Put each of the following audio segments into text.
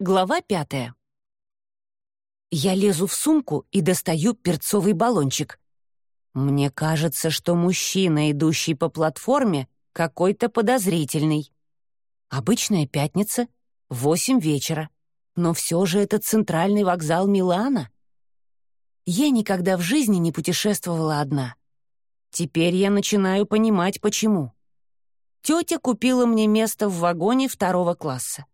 Глава пятая. Я лезу в сумку и достаю перцовый баллончик. Мне кажется, что мужчина, идущий по платформе, какой-то подозрительный. Обычная пятница, восемь вечера. Но все же это центральный вокзал Милана. Я никогда в жизни не путешествовала одна. Теперь я начинаю понимать, почему. Тетя купила мне место в вагоне второго класса.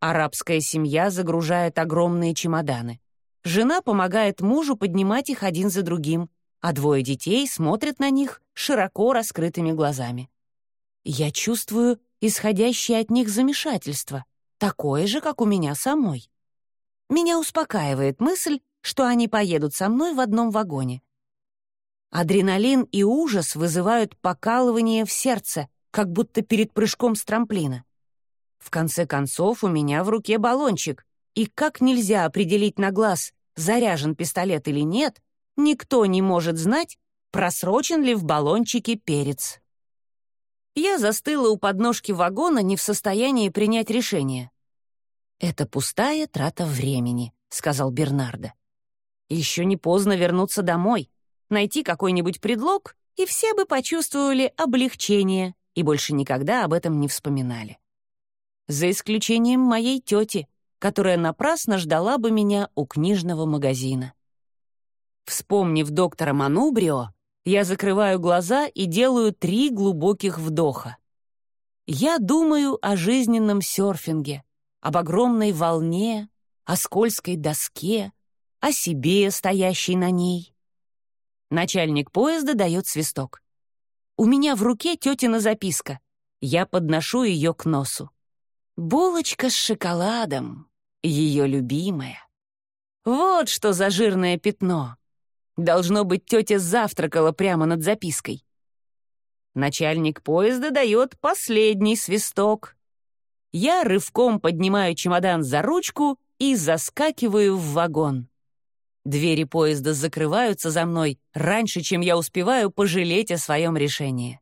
Арабская семья загружает огромные чемоданы. Жена помогает мужу поднимать их один за другим, а двое детей смотрят на них широко раскрытыми глазами. Я чувствую исходящее от них замешательство, такое же, как у меня самой. Меня успокаивает мысль, что они поедут со мной в одном вагоне. Адреналин и ужас вызывают покалывание в сердце, как будто перед прыжком с трамплина. В конце концов, у меня в руке баллончик, и как нельзя определить на глаз, заряжен пистолет или нет, никто не может знать, просрочен ли в баллончике перец. Я застыла у подножки вагона, не в состоянии принять решение. «Это пустая трата времени», — сказал Бернардо. «Еще не поздно вернуться домой, найти какой-нибудь предлог, и все бы почувствовали облегчение и больше никогда об этом не вспоминали за исключением моей тети, которая напрасно ждала бы меня у книжного магазина. Вспомнив доктора Манубрио, я закрываю глаза и делаю три глубоких вдоха. Я думаю о жизненном серфинге, об огромной волне, о скользкой доске, о себе, стоящей на ней. Начальник поезда дает свисток. У меня в руке тетина записка. Я подношу ее к носу. Булочка с шоколадом, ее любимая. Вот что за жирное пятно. Должно быть, тетя завтракала прямо над запиской. Начальник поезда дает последний свисток. Я рывком поднимаю чемодан за ручку и заскакиваю в вагон. Двери поезда закрываются за мной раньше, чем я успеваю пожалеть о своем решении.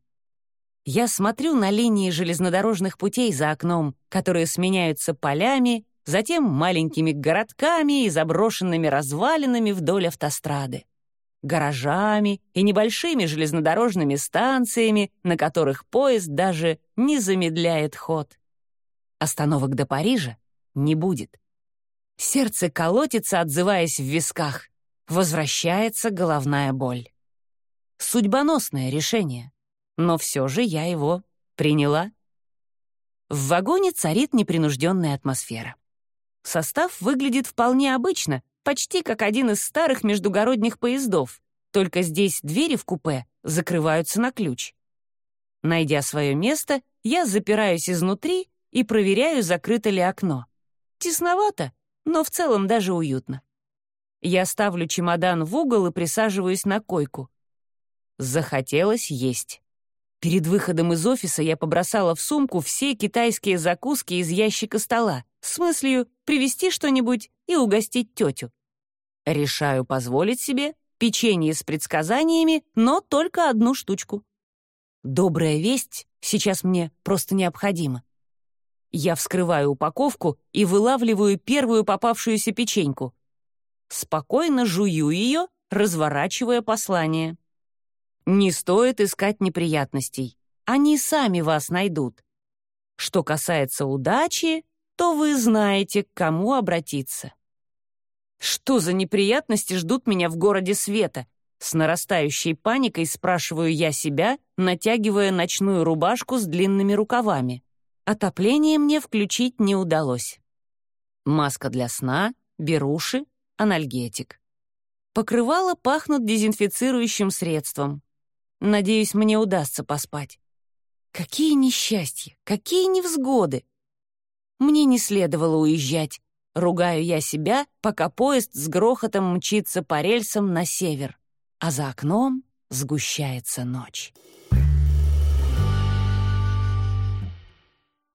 Я смотрю на линии железнодорожных путей за окном, которые сменяются полями, затем маленькими городками и заброшенными развалинами вдоль автострады, гаражами и небольшими железнодорожными станциями, на которых поезд даже не замедляет ход. Остановок до Парижа не будет. Сердце колотится, отзываясь в висках. Возвращается головная боль. Судьбоносное решение но все же я его приняла. В вагоне царит непринужденная атмосфера. Состав выглядит вполне обычно, почти как один из старых междугородних поездов, только здесь двери в купе закрываются на ключ. Найдя свое место, я запираюсь изнутри и проверяю, закрыто ли окно. Тесновато, но в целом даже уютно. Я ставлю чемодан в угол и присаживаюсь на койку. Захотелось есть. Перед выходом из офиса я побросала в сумку все китайские закуски из ящика стола с мыслью привезти что-нибудь и угостить тетю. Решаю позволить себе печенье с предсказаниями, но только одну штучку. Добрая весть сейчас мне просто необходима. Я вскрываю упаковку и вылавливаю первую попавшуюся печеньку. Спокойно жую ее, разворачивая послание. Не стоит искать неприятностей. Они сами вас найдут. Что касается удачи, то вы знаете, к кому обратиться. Что за неприятности ждут меня в городе света? С нарастающей паникой спрашиваю я себя, натягивая ночную рубашку с длинными рукавами. Отопление мне включить не удалось. Маска для сна, беруши, анальгетик. Покрывало пахнут дезинфицирующим средством. Надеюсь, мне удастся поспать. Какие несчастья, какие невзгоды! Мне не следовало уезжать. Ругаю я себя, пока поезд с грохотом мчится по рельсам на север, а за окном сгущается ночь.